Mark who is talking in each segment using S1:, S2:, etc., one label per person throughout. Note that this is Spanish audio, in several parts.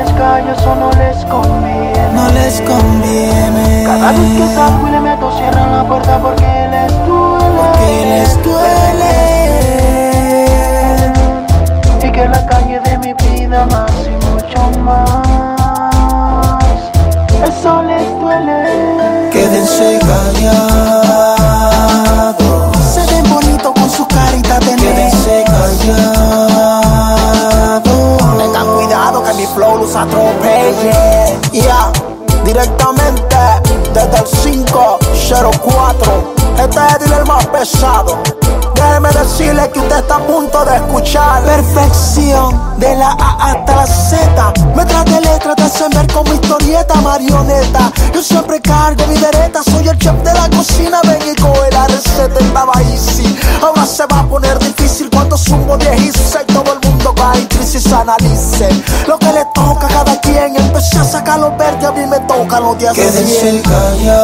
S1: les callo, eso no les conviene.
S2: No les conviene.
S1: Cada vez que salgo y le meto, cierran la puerta porque les duele.
S2: Porque les duele.
S1: Y que la calle de mi vida más y mucho más. Eso les duele.
S2: Quédense callados. Los atropelle. Ya, directamente desde el 504. Este es el más pesado. Déjeme decirle que usted está a punto de escuchar Perfección de la A hasta la Z Me trate letra de ver como historieta marioneta Yo siempre cargo mi vereta Soy el chef de la cocina Ven y coge la receta Estaba easy Ahora se va a poner difícil Cuando sumo 10 y 6 Todo el mundo en crisis Analice lo que le toca a cada quien. Empecé a sacar los verdes A mí me toca los días Quédense callados.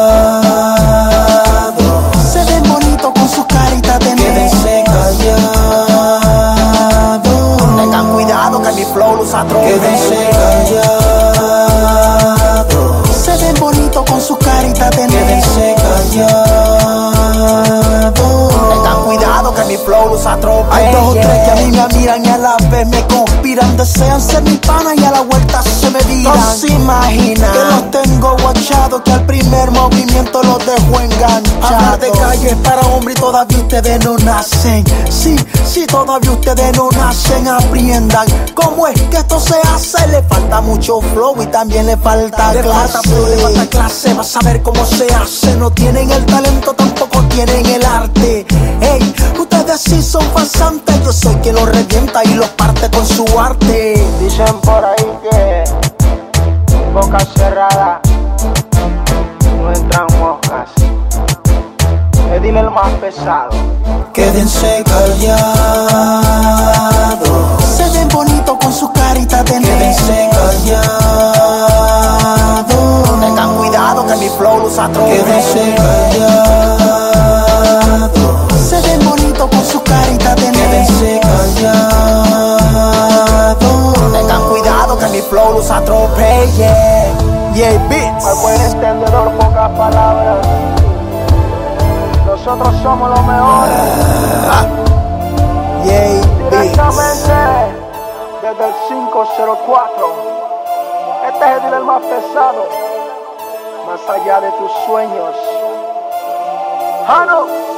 S2: Se ven bonitos con sus caritas de Quédense callados. Tengan cuidado que mi flow los atropella Hay dos o tres que a mí me miran y a la vez me conspiran. Desean ser mi pana y a la vuelta se me viran No se imaginan que los tengo guachados Que al primer movimiento los dejo enganchados. Hablar de calle es para hombres y todavía ustedes no nacen. Sí, sí, todavía ustedes no nacen. Aprendan cómo es que esto se hace. Le falta mucho flow y también le falta le clase. falta flow, le falta clase, vas a ver cómo se hace. No tienen el talento, tampoco tienen el arte sí son pasantes Yo soy quien los revienta y los parte con su arte
S1: Dicen por ahí que boca cerrada no entran moscas. Le dile el más pesado.
S2: Quédense callados. Se ven bonitos con sus caritas de Quédense callados. Tengan cuidado que mi flow los atropella. Quédense callados. Yeah, beats.
S1: Al buen entendedor, pocas palabras. Nosotros somos los mejores.
S2: Yeah, beats.
S1: Directamente desde el 504. Este es el dealer más pesado. Más allá de tus sueños. Jano.